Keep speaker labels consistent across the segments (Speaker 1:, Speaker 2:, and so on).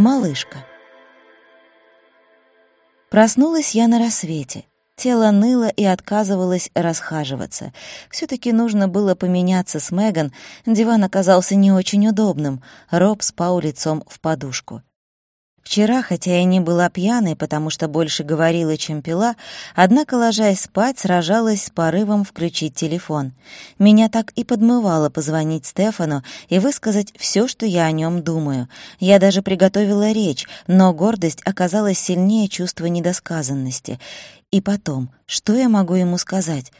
Speaker 1: Малышка. Проснулась я на рассвете. Тело ныло и отказывалось расхаживаться. все таки нужно было поменяться с Меган. Диван оказался не очень удобным. Роб спал лицом в подушку. Вчера, хотя я не была пьяной, потому что больше говорила, чем пила, однако, ложась спать, сражалась с порывом включить телефон. Меня так и подмывало позвонить Стефану и высказать все, что я о нем думаю. Я даже приготовила речь, но гордость оказалась сильнее чувства недосказанности. И потом, что я могу ему сказать?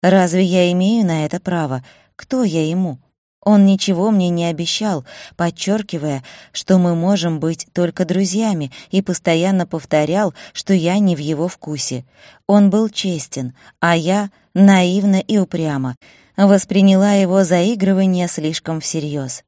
Speaker 1: Разве я имею на это право? Кто я ему? Он ничего мне не обещал, подчеркивая, что мы можем быть только друзьями, и постоянно повторял, что я не в его вкусе. Он был честен, а я наивна и упряма, восприняла его заигрывание слишком всерьез.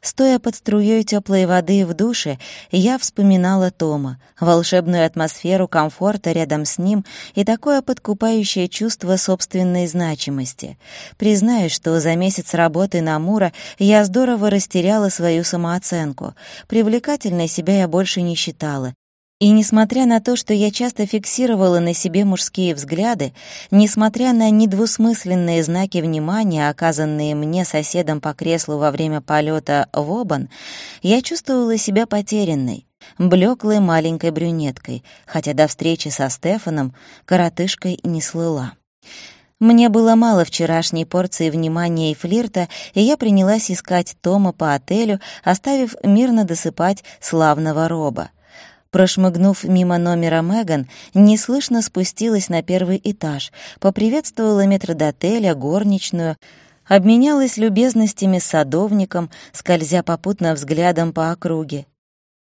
Speaker 1: Стоя под струей теплой воды в душе, я вспоминала Тома, волшебную атмосферу комфорта рядом с ним и такое подкупающее чувство собственной значимости. Признаюсь, что за месяц работы на Мура я здорово растеряла свою самооценку. Привлекательной себя я больше не считала, и несмотря на то, что я часто фиксировала на себе мужские взгляды, несмотря на недвусмысленные знаки внимания, оказанные мне соседом по креслу во время полета в Обан, я чувствовала себя потерянной, блеклой маленькой брюнеткой, хотя до встречи со Стефаном коротышкой не слыла. Мне было мало вчерашней порции внимания и флирта, и я принялась искать Тома по отелю, оставив мирно досыпать славного Роба — Прошмыгнув мимо номера Меган, неслышно спустилась на первый этаж, поприветствовала метрдотеля, горничную, обменялась любезностями с садовником, скользя попутно взглядом по округе.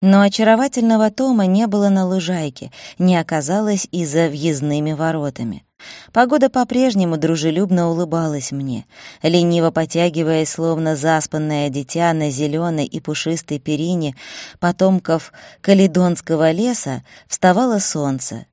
Speaker 1: Но очаровательного Тома не было на лужайке, не оказалось и за въездными воротами. Погода по-прежнему дружелюбно улыбалась мне, лениво потягиваясь, словно заспанное дитя на зеленой и пушистой перине потомков каледонского леса, вставало солнце.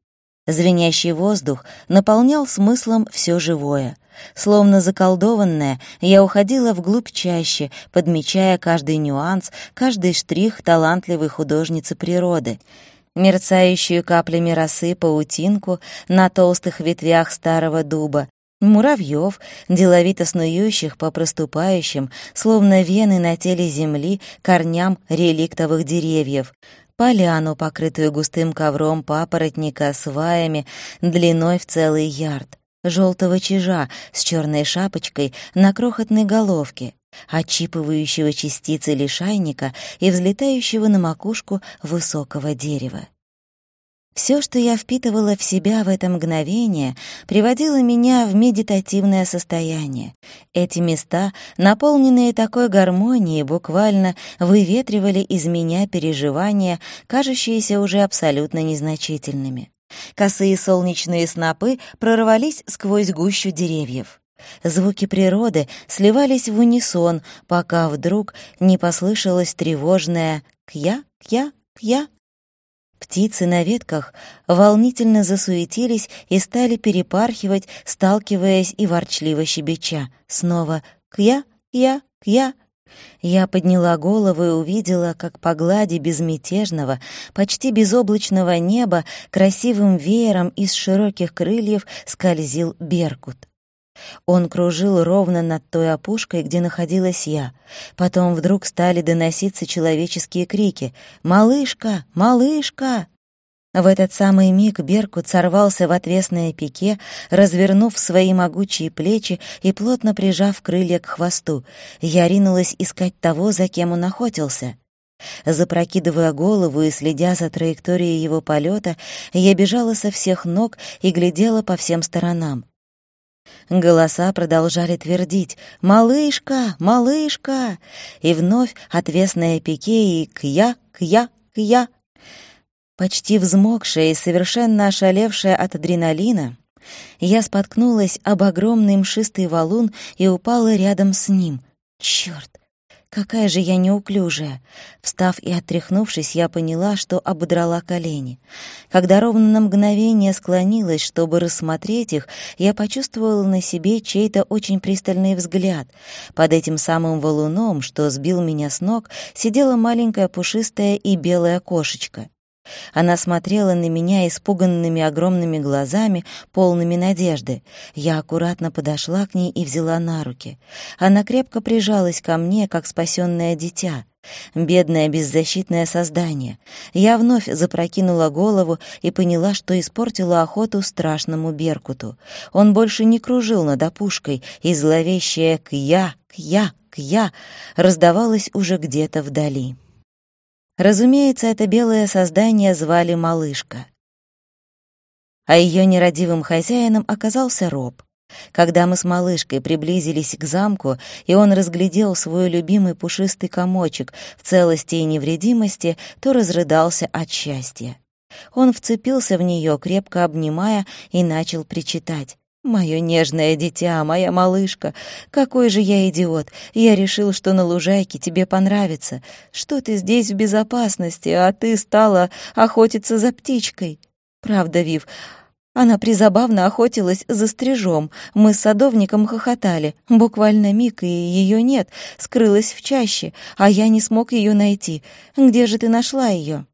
Speaker 1: Звенящий воздух наполнял смыслом все живое. Словно заколдованная, я уходила вглубь чаще, подмечая каждый нюанс, каждый штрих талантливой художницы природы — мерцающую каплями росы паутинку на толстых ветвях старого дуба, муравьев, деловито снующих по проступающим, словно вены на теле земли, корням реликтовых деревьев, поляну, покрытую густым ковром папоротника сваями длиной в целый ярд, желтого чижа с черной шапочкой на крохотной головке, отчипывающего частицы лишайника и взлетающего на макушку высокого дерева. Все, что я впитывала в себя в это мгновение, приводило меня в медитативное состояние. Эти места, наполненные такой гармонией, буквально выветривали из меня переживания, кажущиеся уже абсолютно незначительными. Косые солнечные снопы прорвались сквозь гущу деревьев. Звуки природы сливались в унисон, пока вдруг не послышалось тревожное «кья, кья, кья». Птицы на ветках волнительно засуетились и стали перепархивать, сталкиваясь и ворчливо щебеча. Снова «кья, кья, кья». Я подняла голову и увидела, как по глади безмятежного, почти безоблачного неба красивым веером из широких крыльев скользил беркут. Он кружил ровно над той опушкой, где находилась я. Потом вдруг стали доноситься человеческие крики «Малышка! Малышка!». В этот самый миг Беркут сорвался в отвесное пике, развернув свои могучие плечи и плотно прижав крылья к хвосту. Я ринулась искать того, за кем он охотился. Запрокидывая голову и следя за траекторией его полета, я бежала со всех ног и глядела по всем сторонам. Голоса продолжали твердить «Малышка! Малышка!» И вновь отвесное пике и «Кья! Кья! Кья!» Почти взмокшая и совершенно ошалевшая от адреналина, я споткнулась об огромный мшистый валун и упала рядом с ним. Чёрт! Какая же я неуклюжая. Встав и отряхнувшись, я поняла, что ободрала колени. Когда ровно на мгновение склонилась, чтобы рассмотреть их, я почувствовала на себе чей-то очень пристальный взгляд. Под этим самым валуном, что сбил меня с ног, сидела маленькая пушистая и белая кошечка. Она смотрела на меня испуганными огромными глазами, полными надежды. Я аккуратно подошла к ней и взяла на руки. Она крепко прижалась ко мне, как спасенное дитя. Бедное беззащитное создание. Я вновь запрокинула голову и поняла, что испортила охоту страшному Беркуту. Он больше не кружил над опушкой, и зловещее «кья, кья, кья» раздавалось уже где-то вдали. Разумеется, это белое создание звали Малышка. А ее нерадивым хозяином оказался Роб. Когда мы с малышкой приблизились к замку, и он разглядел свой любимый пушистый комочек в целости и невредимости, то разрыдался от счастья. Он вцепился в нее, крепко обнимая, и начал причитать. Моё нежное дитя, моя малышка, какой же я идиот. Я решил, что на лужайке тебе понравится, что ты здесь в безопасности, а ты стала охотиться за птичкой. Правда, Вив, она призабавно охотилась за стрижом. Мы с садовником хохотали. Буквально миг, и ее нет, скрылась в чаще, а я не смог ее найти. Где же ты нашла ее?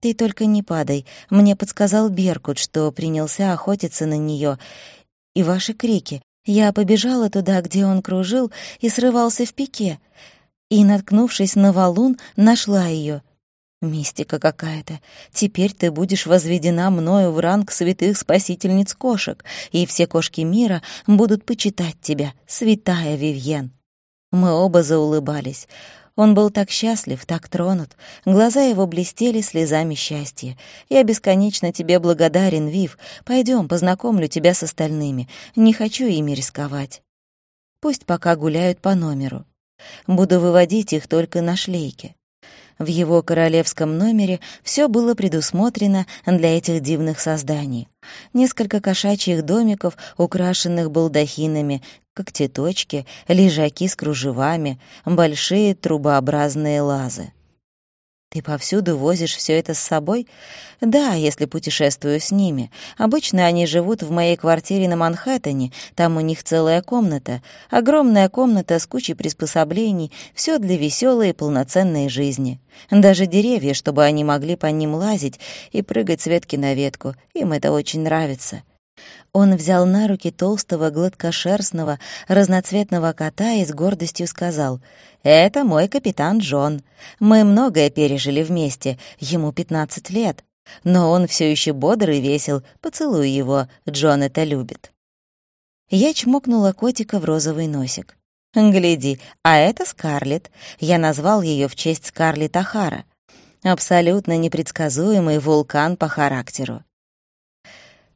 Speaker 1: «Ты только не падай. Мне подсказал Беркут, что принялся охотиться на нее. И ваши крики. Я побежала туда, где он кружил, и срывался в пике. И, наткнувшись на валун, нашла ее. Мистика какая-то. Теперь ты будешь возведена мною в ранг святых спасительниц кошек, и все кошки мира будут почитать тебя, святая Вивьен». Мы оба заулыбались. Он был так счастлив, так тронут. Глаза его блестели слезами счастья. «Я бесконечно тебе благодарен, Вив. Пойдем, познакомлю тебя с остальными. Не хочу ими рисковать. Пусть пока гуляют по номеру. Буду выводить их только на шлейке. В его королевском номере все было предусмотрено для этих дивных созданий. Несколько кошачьих домиков, украшенных балдахинами, когтеточки, лежаки с кружевами, большие трубообразные лазы. Ты повсюду возишь все это с собой? Да, если путешествую с ними. Обычно они живут в моей квартире на Манхэттене, там у них целая комната, огромная комната с кучей приспособлений, все для веселой и полноценной жизни. Даже деревья, чтобы они могли по ним лазить и прыгать с ветки на ветку. Им это очень нравится. Он взял на руки толстого, гладкошерстного, разноцветного кота и с гордостью сказал, «Это мой капитан Джон. Мы многое пережили вместе, ему пятнадцать лет. Но он все еще бодр и весел. Поцелуй его, Джон это любит». Я чмокнула котика в розовый носик. «Гляди, а это Скарлетт. Я назвал ее в честь Скарлетт Ахара. Абсолютно непредсказуемый вулкан по характеру.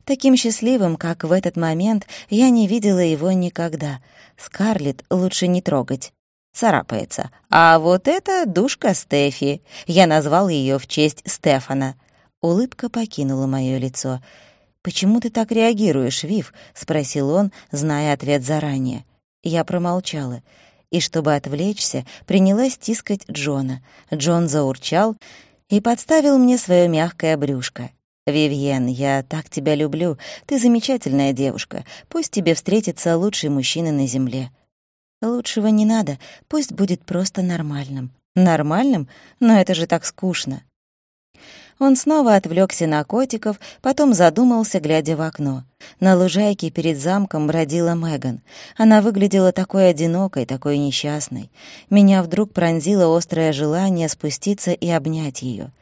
Speaker 1: Таким счастливым, как в этот момент, я не видела его никогда. Скарлетт лучше не трогать. Царапается. А вот это душка Стефи. Я назвал ее в честь Стефана. Улыбка покинула мое лицо. «Почему ты так реагируешь, Вив?» — спросил он, зная ответ заранее. Я промолчала и, чтобы отвлечься, принялась тискать Джона. Джон заурчал и подставил мне свое мягкое брюшко. «Вивьен, я так тебя люблю. Ты замечательная девушка. Пусть тебе встретится лучший мужчина на земле». «Лучшего не надо. Пусть будет просто нормальным». «Нормальным? Но это же так скучно». Он снова отвлекся на котиков, потом задумался, глядя в окно. На лужайке перед замком бродила Меган. Она выглядела такой одинокой, такой несчастной. Меня вдруг пронзило острое желание спуститься и обнять ее.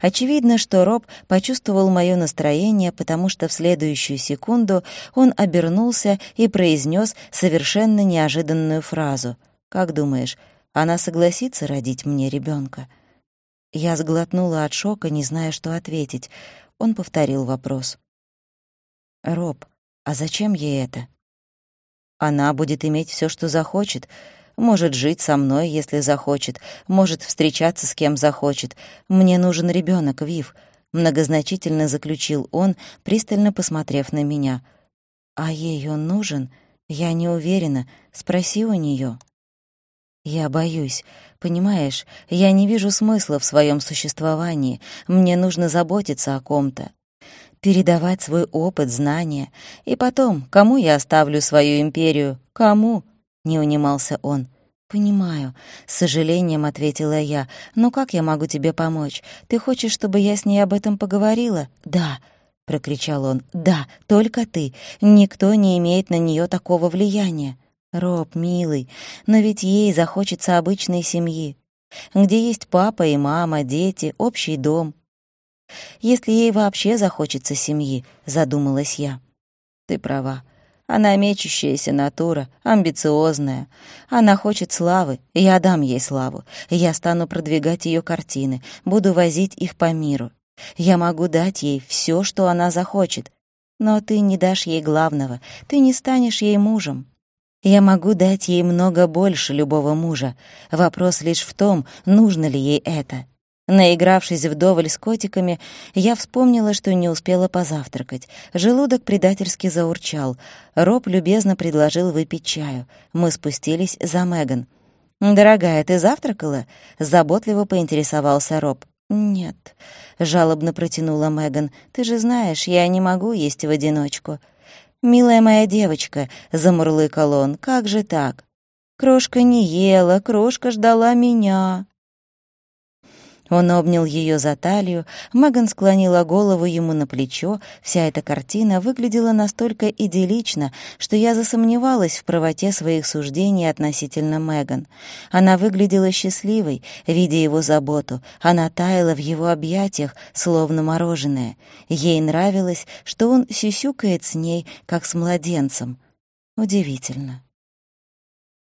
Speaker 1: Очевидно, что Роб почувствовал мое настроение, потому что в следующую секунду он обернулся и произнес совершенно неожиданную фразу. «Как думаешь, она согласится родить мне ребенка? Я сглотнула от шока, не зная, что ответить. Он повторил вопрос. «Роб, а зачем ей это?» «Она будет иметь все, что захочет. Может жить со мной, если захочет. Может встречаться с кем захочет. Мне нужен ребенок, Вив», — многозначительно заключил он, пристально посмотрев на меня. «А ей он нужен? Я не уверена. Спроси у нее. Я боюсь. Понимаешь, я не вижу смысла в своем существовании. Мне нужно заботиться о ком-то. Передавать свой опыт, знания. И потом, кому я оставлю свою империю? Кому? Не унимался он. «Понимаю», — с сожалением ответила я. «Но как я могу тебе помочь? Ты хочешь, чтобы я с ней об этом поговорила?» «Да», — прокричал он. «Да, только ты. Никто не имеет на нее такого влияния». «Роб, милый, но ведь ей захочется обычной семьи, где есть папа и мама, дети, общий дом. Если ей вообще захочется семьи», — задумалась я. «Ты права. Она мечущаяся натура, амбициозная. Она хочет славы, я дам ей славу. Я стану продвигать ее картины, буду возить их по миру. Я могу дать ей все, что она захочет. Но ты не дашь ей главного, ты не станешь ей мужем. Я могу дать ей много больше любого мужа. Вопрос лишь в том, нужно ли ей это. Наигравшись вдоволь с котиками, я вспомнила, что не успела позавтракать. Желудок предательски заурчал. Роб любезно предложил выпить чаю. Мы спустились за Меган. «Дорогая, ты завтракала?» — заботливо поинтересовался Роб. «Нет», — жалобно протянула Меган. «Ты же знаешь, я не могу есть в одиночку». «Милая моя девочка», — замурлыкал он, — «как же так?» «Крошка не ела, крошка ждала меня». Он обнял ее за талию, Меган склонила голову ему на плечо. Вся эта картина выглядела настолько идиллично, что я засомневалась в правоте своих суждений относительно Меган. Она выглядела счастливой, видя его заботу. Она таяла в его объятиях, словно мороженое. Ей нравилось, что он сюсюкает с ней, как с младенцем. Удивительно.